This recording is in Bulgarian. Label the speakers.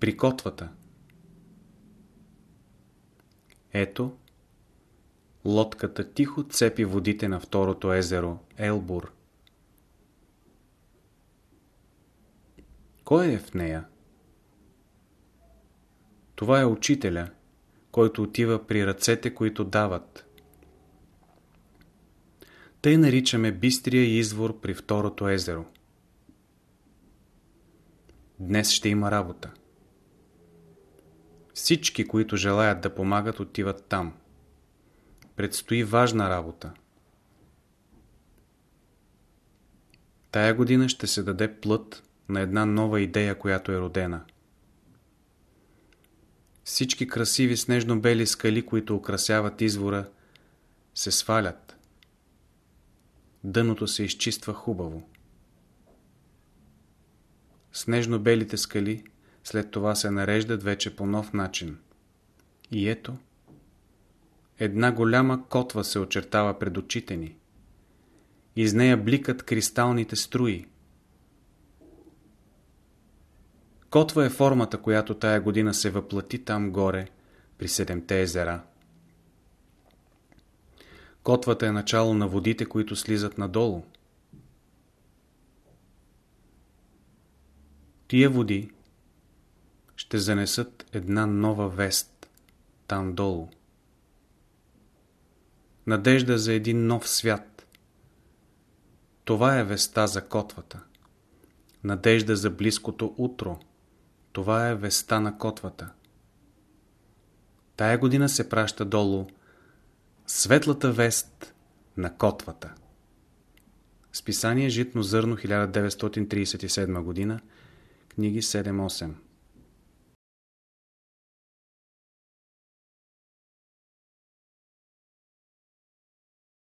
Speaker 1: При котвата. Ето, лодката тихо цепи водите на второто езеро Елбур. Кой е в нея? Това е учителя, който отива при ръцете, които дават. Тъй наричаме бистрия извор при второто езеро. Днес ще има работа. Всички, които желаят да помагат, отиват там. Предстои важна работа. Тая година ще се даде плът на една нова идея, която е родена. Всички красиви снежно-бели скали, които украсяват извора, се свалят. Дъното се изчиства хубаво. Снежно-белите скали след това се нареждат вече по нов начин. И ето, една голяма котва се очертава пред очите ни. Из нея бликат кристалните струи. Котва е формата, която тая година се въплати там горе, при седемте езера. Котвата е начало на водите, които слизат надолу. Тия води ще занесат една нова вест там долу. Надежда за един нов свят. Това е веста за котвата. Надежда за близкото утро. Това е веста на котвата. Тая година се праща долу Светлата вест на котвата. Списание Житно зърно 1937 година, книги 7-8